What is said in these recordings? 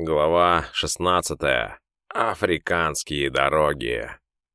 Глава 16. Африканские дороги.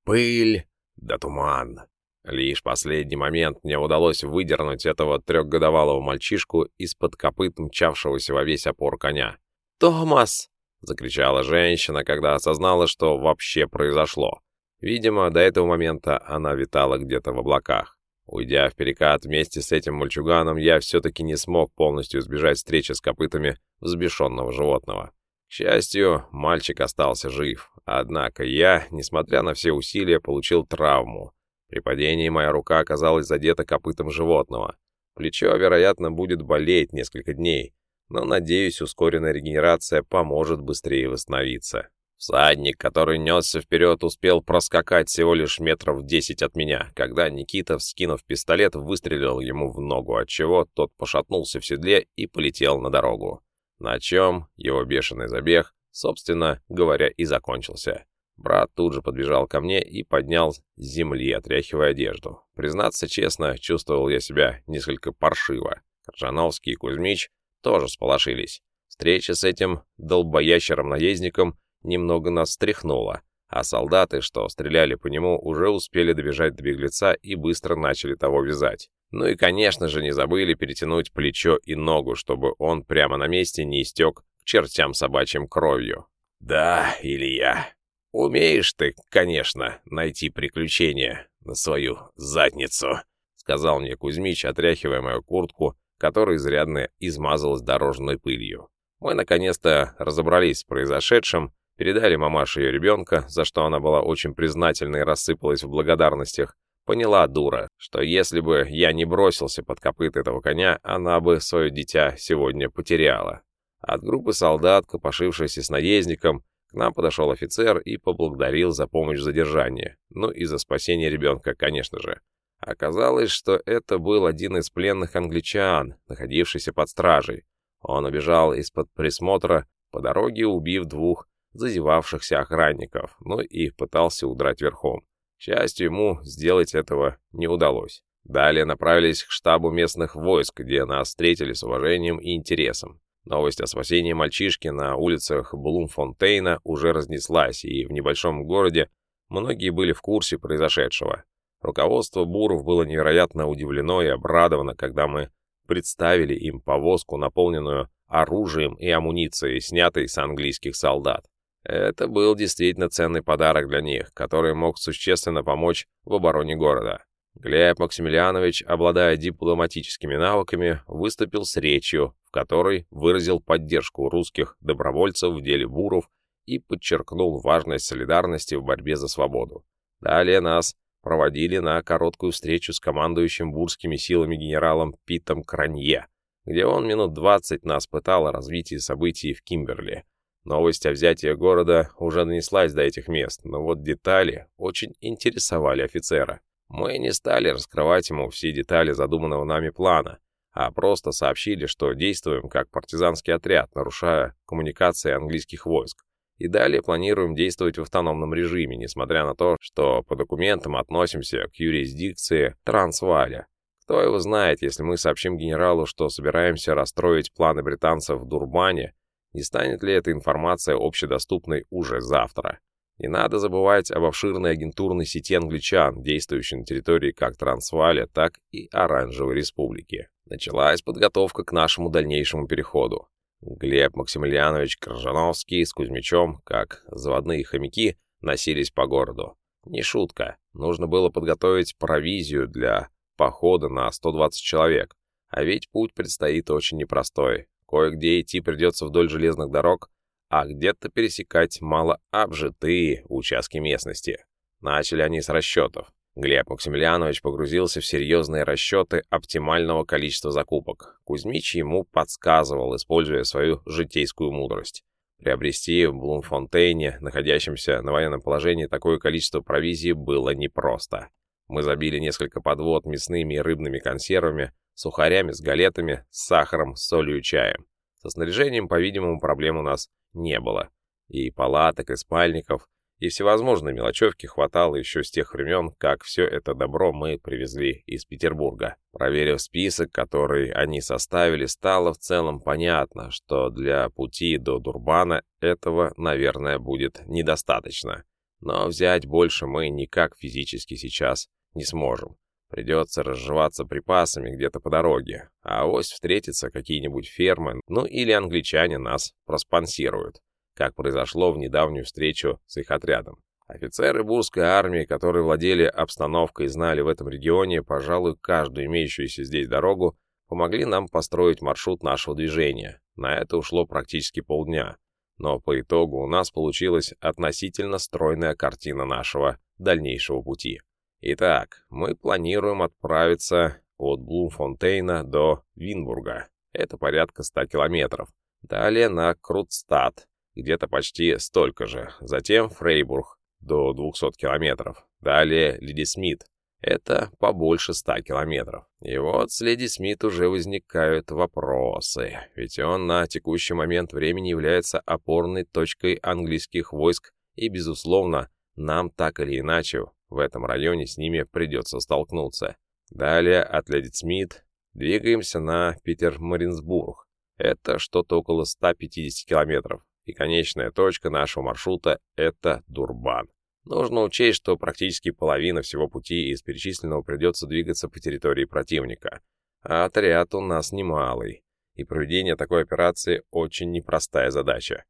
Пыль да туман. Лишь последний момент мне удалось выдернуть этого трехгодовалого мальчишку из-под копыт мчавшегося во весь опор коня. «Томас!» — закричала женщина, когда осознала, что вообще произошло. Видимо, до этого момента она витала где-то в облаках. Уйдя в перекат вместе с этим мальчуганом, я все-таки не смог полностью избежать встречи с копытами взбешенного животного. К счастью, мальчик остался жив, однако я, несмотря на все усилия, получил травму. При падении моя рука оказалась задета копытом животного. Плечо, вероятно, будет болеть несколько дней, но, надеюсь, ускоренная регенерация поможет быстрее восстановиться. Всадник, который несся вперед, успел проскакать всего лишь метров десять от меня, когда Никита, вскинув пистолет, выстрелил ему в ногу, отчего тот пошатнулся в седле и полетел на дорогу. На чем его бешеный забег, собственно говоря, и закончился. Брат тут же подбежал ко мне и поднял с земли, отряхивая одежду. Признаться честно, чувствовал я себя несколько паршиво. Коржановский и Кузьмич тоже сполошились. Встреча с этим долбоящером-наездником немного нас стряхнуло, а солдаты, что стреляли по нему, уже успели добежать до беглеца и быстро начали того вязать. Ну и, конечно же, не забыли перетянуть плечо и ногу, чтобы он прямо на месте не истек к чертям собачьим кровью. «Да, Илья, умеешь ты, конечно, найти приключения на свою задницу», сказал мне Кузьмич, отряхивая мою куртку, которая изрядно измазалась дорожной пылью. Мы наконец-то разобрались с произошедшим, Передали мамаше ее ребенка, за что она была очень признательна и рассыпалась в благодарностях. Поняла дура, что если бы я не бросился под копыт этого коня, она бы свое дитя сегодня потеряла. От группы солдат, копошившейся с наездником, к нам подошел офицер и поблагодарил за помощь в задержании. Ну и за спасение ребенка, конечно же. Оказалось, что это был один из пленных англичан, находившийся под стражей. Он убежал из-под присмотра, по дороге убив двух зазевавшихся охранников, но и пытался удрать верхом. К счастью, ему сделать этого не удалось. Далее направились к штабу местных войск, где нас встретили с уважением и интересом. Новость о спасении мальчишки на улицах Блумфонтейна уже разнеслась, и в небольшом городе многие были в курсе произошедшего. Руководство Буров было невероятно удивлено и обрадовано, когда мы представили им повозку, наполненную оружием и амуницией, снятой с английских солдат. Это был действительно ценный подарок для них, который мог существенно помочь в обороне города. Глеб Максимилианович, обладая дипломатическими навыками, выступил с речью, в которой выразил поддержку русских добровольцев в деле буров и подчеркнул важность солидарности в борьбе за свободу. Далее нас проводили на короткую встречу с командующим бурскими силами генералом Питом Кранье, где он минут 20 нас пытал о развитии событий в Кимберли, Новость о взятии города уже донеслась до этих мест, но вот детали очень интересовали офицера. Мы не стали раскрывать ему все детали задуманного нами плана, а просто сообщили, что действуем как партизанский отряд, нарушая коммуникации английских войск. И далее планируем действовать в автономном режиме, несмотря на то, что по документам относимся к юрисдикции Трансваля. Кто его знает, если мы сообщим генералу, что собираемся расстроить планы британцев в Дурбане, не станет ли эта информация общедоступной уже завтра? Не надо забывать об обширной агентурной сети англичан, действующей на территории как Трансваля, так и Оранжевой Республики. Началась подготовка к нашему дальнейшему переходу. Глеб Максимiliaнович Крыжановский с Кузьмичом, как заводные хомяки, носились по городу. Не шутка, нужно было подготовить провизию для похода на 120 человек, а ведь путь предстоит очень непростой. Кое-где идти придется вдоль железных дорог, а где-то пересекать малообжитые участки местности. Начали они с расчетов. Глеб Максимiliaнович погрузился в серьезные расчеты оптимального количества закупок. Кузьмич ему подсказывал, используя свою житейскую мудрость. Приобрести в Блумфонтейне, находящемся на военном положении, такое количество провизии было непросто. Мы забили несколько подвод мясными и рыбными консервами, сухарями с галетами, с сахаром, солью и чаем. Со снаряжением, по-видимому, проблем у нас не было. И палаток, и спальников, и всевозможные мелочевки хватало еще с тех времен, как все это добро мы привезли из Петербурга. Проверив список, который они составили, стало в целом понятно, что для пути до Дурбана этого, наверное, будет недостаточно. Но взять больше мы никак физически сейчас не сможем. Придется разживаться припасами где-то по дороге, а ось встретятся какие-нибудь фермы, ну или англичане нас проспонсируют как произошло в недавнюю встречу с их отрядом. Офицеры бурской армии, которые владели обстановкой и знали в этом регионе, пожалуй, каждую имеющуюся здесь дорогу, помогли нам построить маршрут нашего движения. На это ушло практически полдня. Но по итогу у нас получилась относительно стройная картина нашего дальнейшего пути. Итак, мы планируем отправиться от Блумфонтейна до Винбурга. Это порядка 100 километров. Далее на Крутстад, где-то почти столько же. Затем Фрейбург, до 200 километров. Далее Леди Смит, это побольше 100 километров. И вот с Леди Смит уже возникают вопросы, ведь он на текущий момент времени является опорной точкой английских войск, и, безусловно, нам так или иначе в этом районе с ними придется столкнуться. Далее от Леди Смит двигаемся на Питер-Маринсбург. Это что-то около 150 километров и конечная точка нашего маршрута — это Дурбан. Нужно учесть, что практически половина всего пути из перечисленного придется двигаться по территории противника. А отряд у нас немалый, и проведение такой операции очень непростая задача.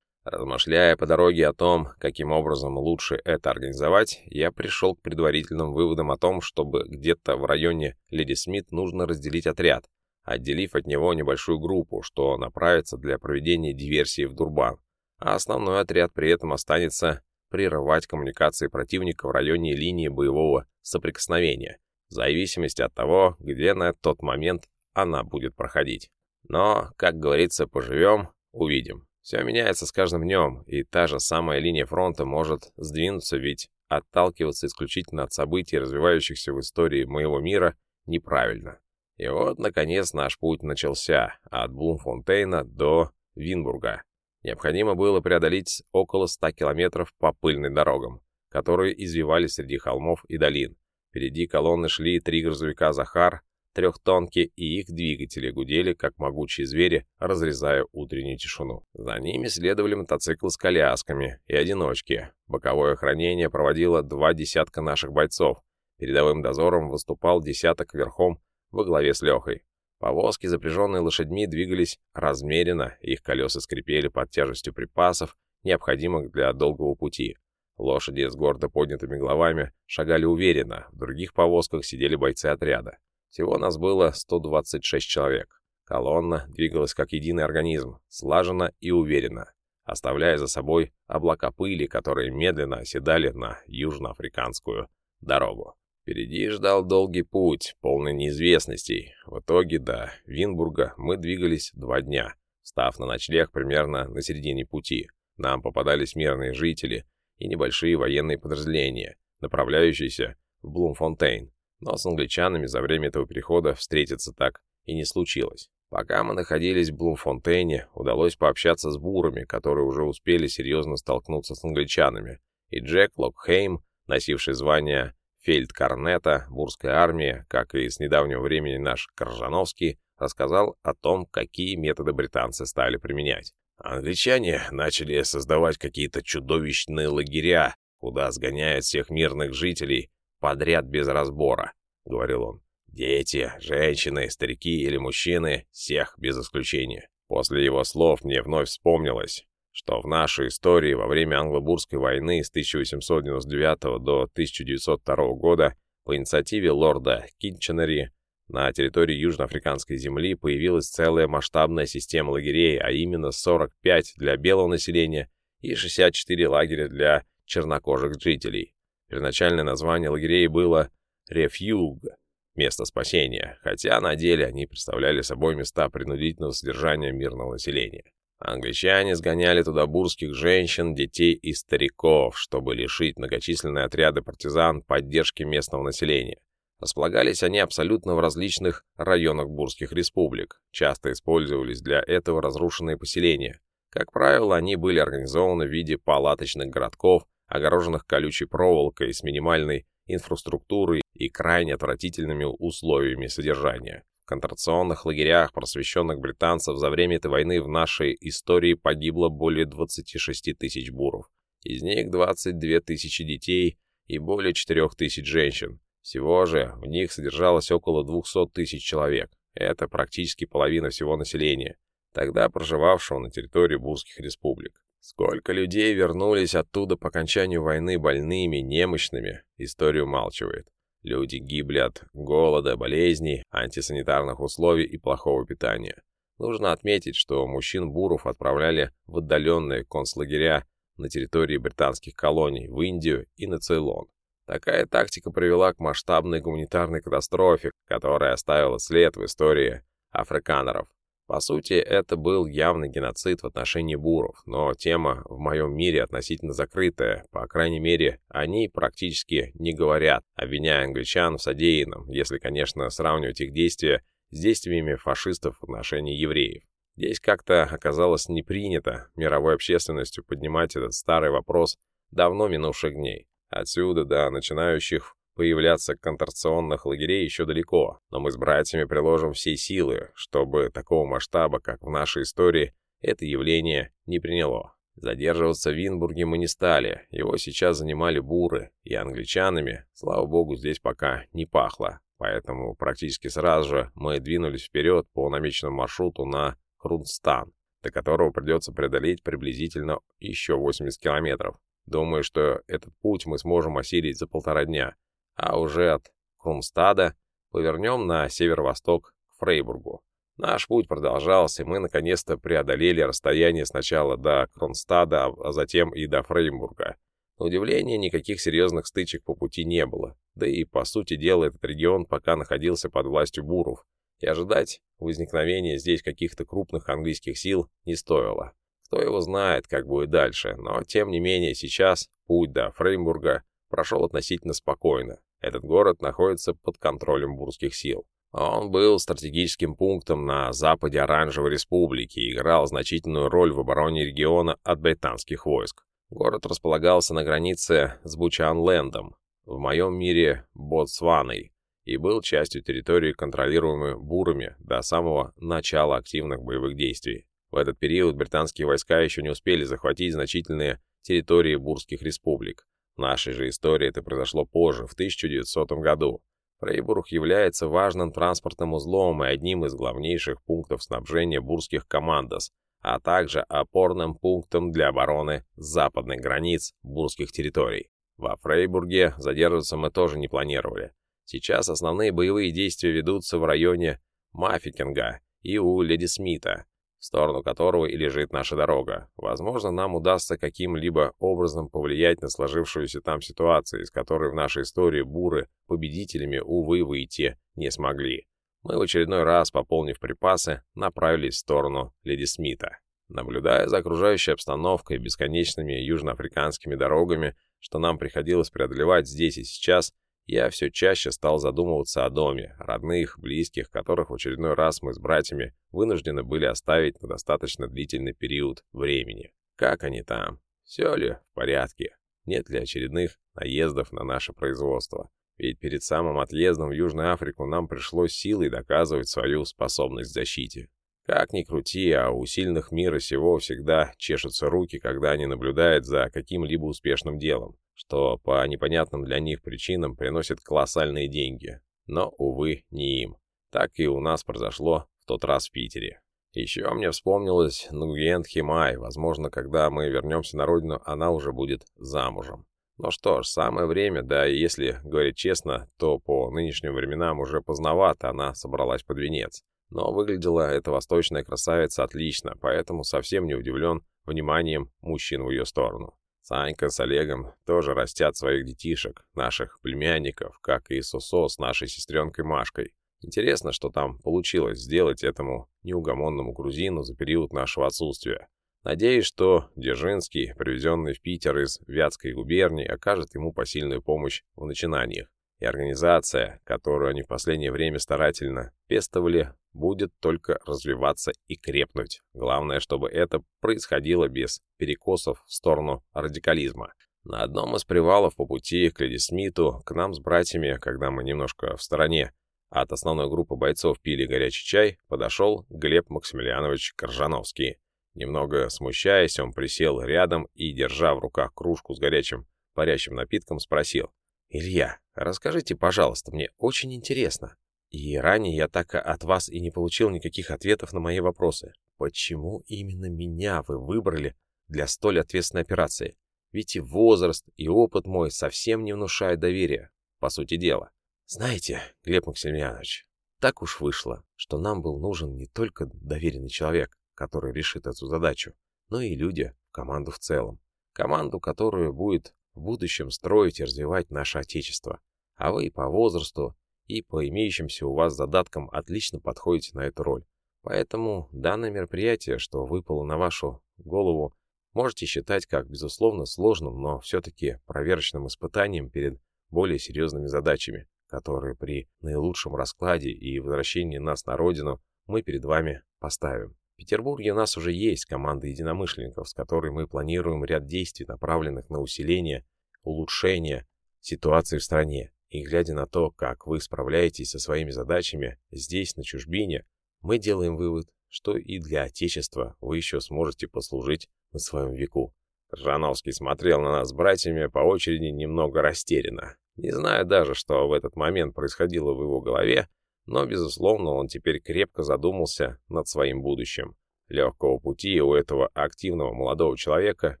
Размышляя по дороге о том, каким образом лучше это организовать, я пришел к предварительным выводам о том, чтобы где-то в районе Леди Смит нужно разделить отряд, отделив от него небольшую группу, что направится для проведения диверсии в Дурбан а основной отряд при этом останется прерывать коммуникации противника в районе линии боевого соприкосновения, в зависимости от того, где на тот момент она будет проходить. Но, как говорится, поживем, увидим. Все меняется с каждым днем, и та же самая линия фронта может сдвинуться, ведь отталкиваться исключительно от событий, развивающихся в истории моего мира, неправильно. И вот, наконец, наш путь начался от Блумфонтейна до Винбурга. Необходимо было преодолеть около 100 километров по пыльным дорогам, которые извивались среди холмов и долин. Впереди колонны шли три грузовика «Захар», трехтонки и их двигатели гудели, как могучие звери, разрезая утреннюю тишину. За ними следовали мотоциклы с колясками и одиночки. Боковое охранение проводило два десятка наших бойцов. Передовым дозором выступал десяток верхом во главе с Лехой. Повозки, запряженные лошадьми, двигались размеренно, их колеса скрипели под тяжестью припасов, необходимых для долгого пути. Лошади с гордо поднятыми головами шагали уверенно, в других повозках сидели бойцы отряда. Всего нас было 126 человек. Колонна двигалась как единый организм, слаженно и уверенно, оставляя за собой облака пыли, которые медленно оседали на южноафриканскую дорогу. Впереди ждал долгий путь, полный неизвестностей. В итоге до Винбурга мы двигались два дня, став на ночлег примерно на середине пути. Нам попадались мирные жители и небольшие военные подразделения, направляющиеся в Блумфонтейн. Но с англичанами за время этого перехода встретиться так и не случилось. Пока мы находились в Блумфонтейне, удалось пообщаться с бурами, которые уже успели серьезно столкнуться с англичанами, и Джек Локхейм, носивший звание фельдкорнета Бурской армии, как и с недавнего времени наш Коржановский, рассказал о том, какие методы британцы стали применять. Англичане начали создавать какие-то чудовищные лагеря, куда сгоняют всех мирных жителей подряд без разбора, — говорил он. Дети, женщины, старики или мужчины, всех без исключения. После его слов мне вновь вспомнилось, что в нашей истории во время Англобурской войны с 1899 до 1902 года по инициативе лорда Китченери на территории Южноафриканской земли появилась целая масштабная система лагерей, а именно 45 для белого населения и 64 лагеря для чернокожих жителей. Первоначальное название лагерей было «Рефьюг» — место спасения, хотя на деле они представляли собой места принудительного содержания мирного населения. Англичане сгоняли туда бурских женщин, детей и стариков, чтобы лишить многочисленные отряды партизан поддержки местного населения. Располагались они абсолютно в различных районах бурских республик. Часто использовались для этого разрушенные поселения. Как правило, они были организованы в виде палаточных городков, огороженных колючей проволокой с минимальной инфраструктурой и крайне отвратительными условиями содержания. В концентрационных лагерях просвещенных британцев за время этой войны в нашей истории погибло более 26 тысяч буров. Из них 22 тысячи детей и более 4 тысяч женщин. Всего же в них содержалось около 200 тысяч человек. Это практически половина всего населения, тогда проживавшего на территории бурских республик. Сколько людей вернулись оттуда по окончанию войны больными, немощными, история умалчивает. Люди гибли от голода, болезней, антисанитарных условий и плохого питания. Нужно отметить, что мужчин буров отправляли в отдаленные концлагеря на территории британских колоний в Индию и на Цейлон. Такая тактика привела к масштабной гуманитарной катастрофе, которая оставила след в истории африканеров. По сути, это был явный геноцид в отношении буров, но тема в моем мире относительно закрытая, по крайней мере, они практически не говорят, обвиняя англичан в содеянном, если, конечно, сравнивать их действия с действиями фашистов в отношении евреев. Здесь как-то оказалось не принято мировой общественностью поднимать этот старый вопрос давно минувших дней. Отсюда до начинающих Появляться контракционных лагерей еще далеко, но мы с братьями приложим все силы, чтобы такого масштаба, как в нашей истории, это явление не приняло. Задерживаться в Винбурге мы не стали, его сейчас занимали буры, и англичанами, слава богу, здесь пока не пахло. Поэтому практически сразу же мы двинулись вперед по намеченному маршруту на Хрунстан, до которого придется преодолеть приблизительно еще 80 километров. Думаю, что этот путь мы сможем осилить за полтора дня, а уже от Крумстада повернем на северо-восток к Фрейбургу. Наш путь продолжался, и мы наконец-то преодолели расстояние сначала до Кронстада, а затем и до Фрейбурга. На удивление, никаких серьезных стычек по пути не было, да и, по сути дела, этот регион пока находился под властью буров, и ожидать возникновения здесь каких-то крупных английских сил не стоило. Кто его знает, как будет дальше, но, тем не менее, сейчас путь до Фреймбурга прошел относительно спокойно. Этот город находится под контролем бурских сил. Он был стратегическим пунктом на западе Оранжевой Республики и играл значительную роль в обороне региона от британских войск. Город располагался на границе с Бучанлендом, в моем мире Ботсваной, и был частью территории, контролируемой бурами до самого начала активных боевых действий. В этот период британские войска еще не успели захватить значительные территории бурских республик. В нашей же истории это произошло позже, в 1900 году. Фрейбург является важным транспортным узлом и одним из главнейших пунктов снабжения бурских командос, а также опорным пунктом для обороны западных границ бурских территорий. Во Фрейбурге задерживаться мы тоже не планировали. Сейчас основные боевые действия ведутся в районе Мафикинга и у Леди Смита, в сторону которого и лежит наша дорога. Возможно, нам удастся каким-либо образом повлиять на сложившуюся там ситуацию, из которой в нашей истории буры победителями, увы, выйти не смогли. Мы в очередной раз, пополнив припасы, направились в сторону Леди Смита. Наблюдая за окружающей обстановкой, бесконечными южноафриканскими дорогами, что нам приходилось преодолевать здесь и сейчас, я все чаще стал задумываться о доме, родных, близких, которых в очередной раз мы с братьями вынуждены были оставить на достаточно длительный период времени. Как они там? Все ли в порядке? Нет ли очередных наездов на наше производство? Ведь перед самым отъездом в Южную Африку нам пришлось силой доказывать свою способность к защите. Как ни крути, а у сильных мира сего всегда чешутся руки, когда они наблюдают за каким-либо успешным делом что по непонятным для них причинам приносит колоссальные деньги. Но, увы, не им. Так и у нас произошло в тот раз в Питере. Еще мне вспомнилась Нугиен Химай. Возможно, когда мы вернемся на родину, она уже будет замужем. Ну что ж, самое время, да и если говорить честно, то по нынешним временам уже поздновато она собралась под венец. Но выглядела эта восточная красавица отлично, поэтому совсем не удивлен вниманием мужчин в ее сторону. Санька с Олегом тоже растят своих детишек, наших племянников, как и Сосо с нашей сестренкой Машкой. Интересно, что там получилось сделать этому неугомонному грузину за период нашего отсутствия. Надеюсь, что Дзержинский, привезенный в Питер из Вятской губернии, окажет ему посильную помощь в начинаниях. И организация, которую они в последнее время старательно пестовали, будет только развиваться и крепнуть. Главное, чтобы это происходило без перекосов в сторону радикализма. На одном из привалов по пути к Леди Смиту к нам с братьями, когда мы немножко в стороне от основной группы бойцов пили горячий чай, подошел Глеб Максимилианович Коржановский. Немного смущаясь, он присел рядом и, держа в руках кружку с горячим парящим напитком, спросил. «Илья, расскажите, пожалуйста, мне очень интересно. И ранее я так от вас и не получил никаких ответов на мои вопросы. Почему именно меня вы выбрали для столь ответственной операции? Ведь и возраст, и опыт мой совсем не внушают доверия, по сути дела. Знаете, Глеб Максимiliaнович, так уж вышло, что нам был нужен не только доверенный человек, который решит эту задачу, но и люди, команду в целом. Команду, которая будет в будущем строить и развивать наше Отечество. А вы по возрасту и по имеющимся у вас задаткам отлично подходите на эту роль. Поэтому данное мероприятие, что выпало на вашу голову, можете считать как, безусловно, сложным, но все-таки проверочным испытанием перед более серьезными задачами, которые при наилучшем раскладе и возвращении нас на родину мы перед вами поставим. В Петербурге у нас уже есть команда единомышленников, с которой мы планируем ряд действий, направленных на усиление, улучшение ситуации в стране. И глядя на то, как вы справляетесь со своими задачами здесь, на чужбине, мы делаем вывод, что и для Отечества вы еще сможете послужить на своем веку. Жановский смотрел на нас с братьями по очереди немного растерянно. Не знаю даже, что в этот момент происходило в его голове, но, безусловно, он теперь крепко задумался над своим будущим. Легкого пути у этого активного молодого человека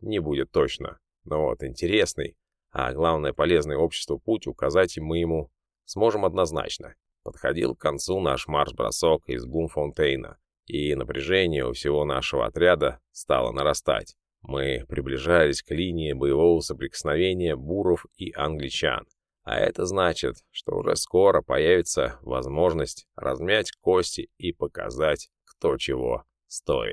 не будет точно. Но вот интересный, а главное полезный обществу путь указать мы ему сможем однозначно. Подходил к концу наш марш-бросок из Блумфонтейна, и напряжение у всего нашего отряда стало нарастать. Мы приближались к линии боевого соприкосновения буров и англичан. А это значит, что уже скоро появится возможность размять кости и показать, кто чего стоит.